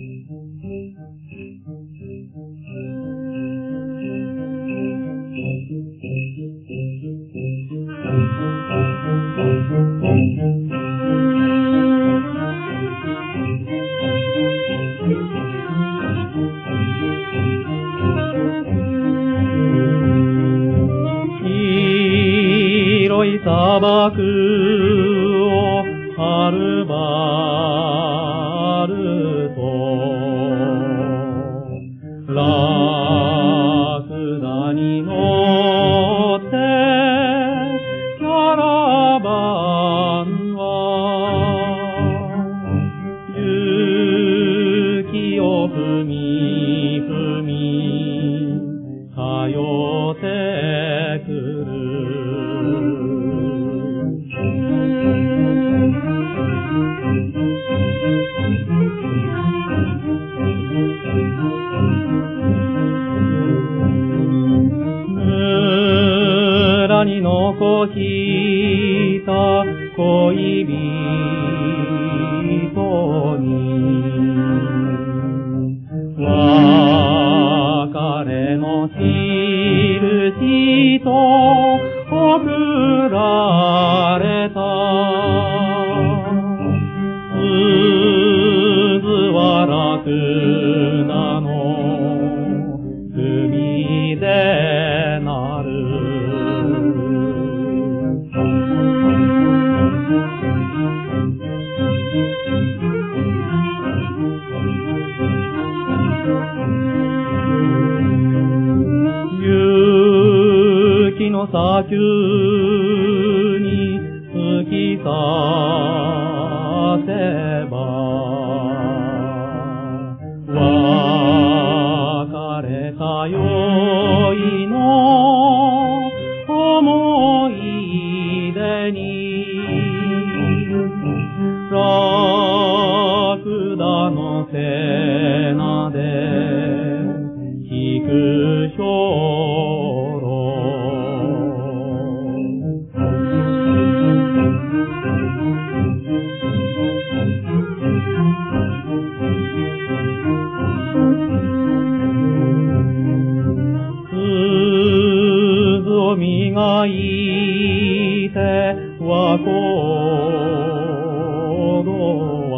黄色い砂漠はるばるとラクダに乗ってキャラバンは雪を踏み踏み通ってく。る村に残した恋人に。別れの印と送られた。鈴は楽の砂丘に突き刺せば別れた宵の思い出にラクダの背なで磨いては心